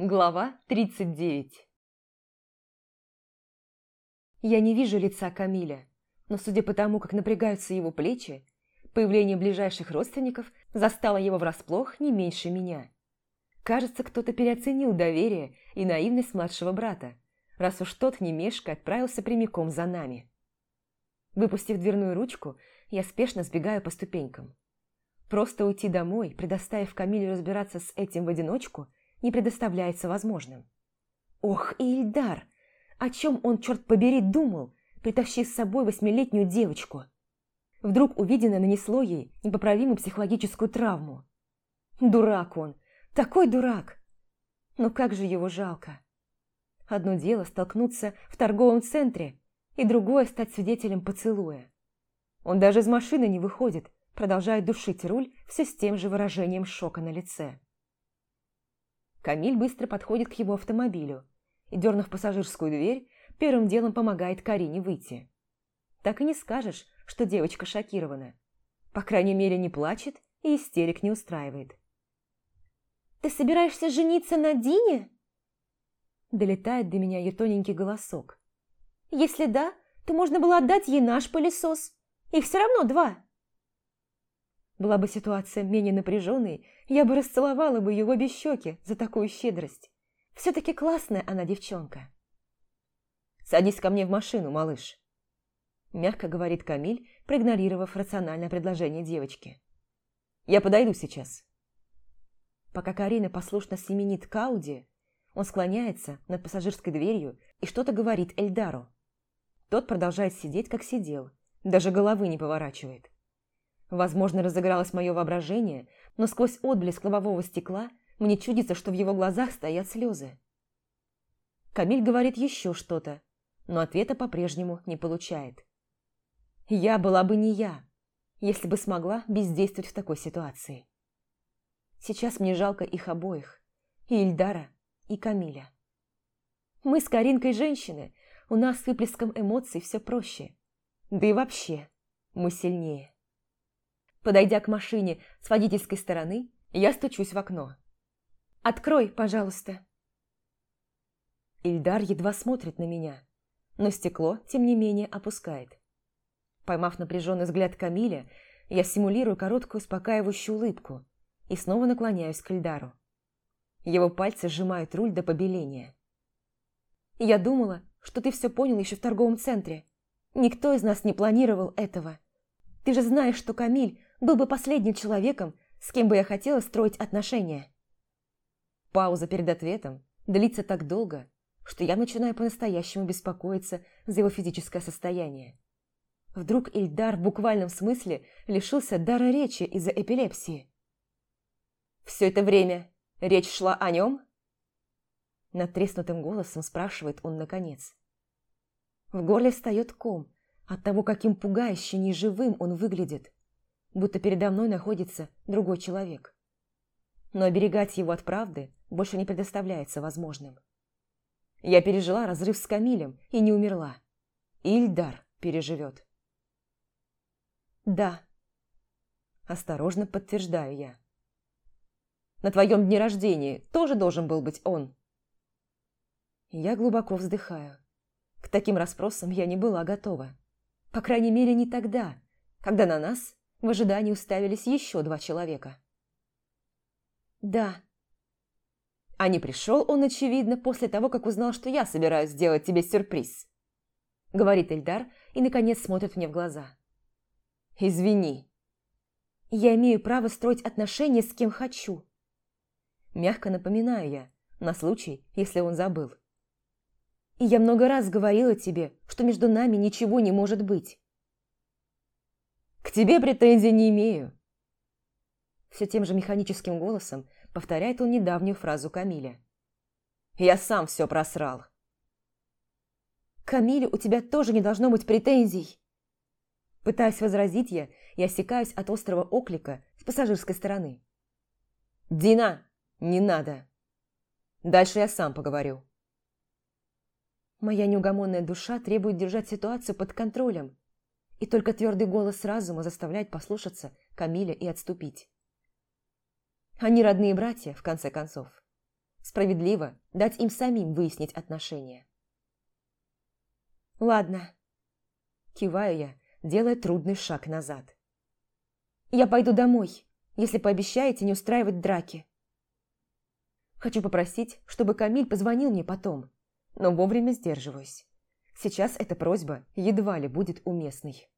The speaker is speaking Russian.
Глава 39 Я не вижу лица Камиля, но судя по тому, как напрягаются его плечи, появление ближайших родственников застало его врасплох не меньше меня. Кажется, кто-то переоценил доверие и наивность младшего брата, раз уж тот, не мешка, отправился прямиком за нами. Выпустив дверную ручку, я спешно сбегаю по ступенькам. Просто уйти домой, предоставив Камилю разбираться с этим в одиночку, не предоставляется возможным. Ох, и Ильдар! О чем он, черт побери, думал, притащив с собой восьмилетнюю девочку? Вдруг увиденное нанесло ей непоправимую психологическую травму. Дурак он! Такой дурак! Но как же его жалко! Одно дело столкнуться в торговом центре, и другое стать свидетелем поцелуя. Он даже из машины не выходит, продолжает душить руль все с тем же выражением шока на лице. Камиль быстро подходит к его автомобилю и, дернув пассажирскую дверь, первым делом помогает Карине выйти. Так и не скажешь, что девочка шокирована. По крайней мере, не плачет и истерик не устраивает. «Ты собираешься жениться на Дине?» Долетает до меня ее тоненький голосок. «Если да, то можно было отдать ей наш пылесос. Их все равно два». Была бы ситуация менее напряженной, я бы расцеловала бы его без щеки за такую щедрость. Все-таки классная она девчонка. «Садись ко мне в машину, малыш», – мягко говорит Камиль, проигнорировав рациональное предложение девочки. «Я подойду сейчас». Пока Карина послушно семенит к Ауди, он склоняется над пассажирской дверью и что-то говорит Эльдару. Тот продолжает сидеть, как сидел, даже головы не поворачивает. Возможно, разыгралось мое воображение, но сквозь отблеск лобового стекла мне чудится, что в его глазах стоят слезы. Камиль говорит еще что-то, но ответа по-прежнему не получает. Я была бы не я, если бы смогла бездействовать в такой ситуации. Сейчас мне жалко их обоих, и Ильдара, и Камиля. Мы с Каринкой женщины, у нас с выплеском эмоций все проще. Да и вообще, мы сильнее. Подойдя к машине с водительской стороны, я стучусь в окно. «Открой, пожалуйста». Ильдар едва смотрит на меня, но стекло, тем не менее, опускает. Поймав напряженный взгляд Камиля, я симулирую короткую успокаивающую улыбку и снова наклоняюсь к Ильдару. Его пальцы сжимают руль до побеления. «Я думала, что ты все понял еще в торговом центре. Никто из нас не планировал этого. Ты же знаешь, что Камиль был бы последним человеком, с кем бы я хотела строить отношения. Пауза перед ответом длится так долго, что я начинаю по-настоящему беспокоиться за его физическое состояние. Вдруг Ильдар в буквальном смысле лишился дара речи из-за эпилепсии. «Все это время речь шла о нем?» Натреснутым голосом спрашивает он наконец. В горле встает ком от того, каким пугающе неживым он выглядит будто передо мной находится другой человек. Но оберегать его от правды больше не предоставляется возможным. Я пережила разрыв с Камилем и не умерла. Ильдар переживет. «Да», – осторожно подтверждаю я. «На твоем дне рождения тоже должен был быть он». Я глубоко вздыхаю. К таким расспросам я не была готова. По крайней мере, не тогда, когда на нас в ожидании уставились еще два человека. «Да». А не пришел он, очевидно, после того, как узнал, что я собираюсь сделать тебе сюрприз. Говорит Эльдар и, наконец, смотрит мне в глаза. «Извини. Я имею право строить отношения с кем хочу». Мягко напоминаю я, на случай, если он забыл. И я много раз говорила тебе, что между нами ничего не может быть. К тебе претензий не имею. Все тем же механическим голосом повторяет он недавнюю фразу Камиля. Я сам все просрал. Камилю, у тебя тоже не должно быть претензий. Пытаясь возразить я, и осекаюсь от острого оклика с пассажирской стороны. «Дина, не надо. Дальше я сам поговорю». Моя неугомонная душа требует держать ситуацию под контролем, и только твердый голос разума заставляет послушаться Камиля и отступить. Они родные братья, в конце концов. Справедливо дать им самим выяснить отношения. «Ладно», – киваю я, делая трудный шаг назад. «Я пойду домой, если пообещаете не устраивать драки». Хочу попросить, чтобы Камиль позвонил мне потом, но вовремя сдерживаюсь. Сейчас эта просьба едва ли будет уместной.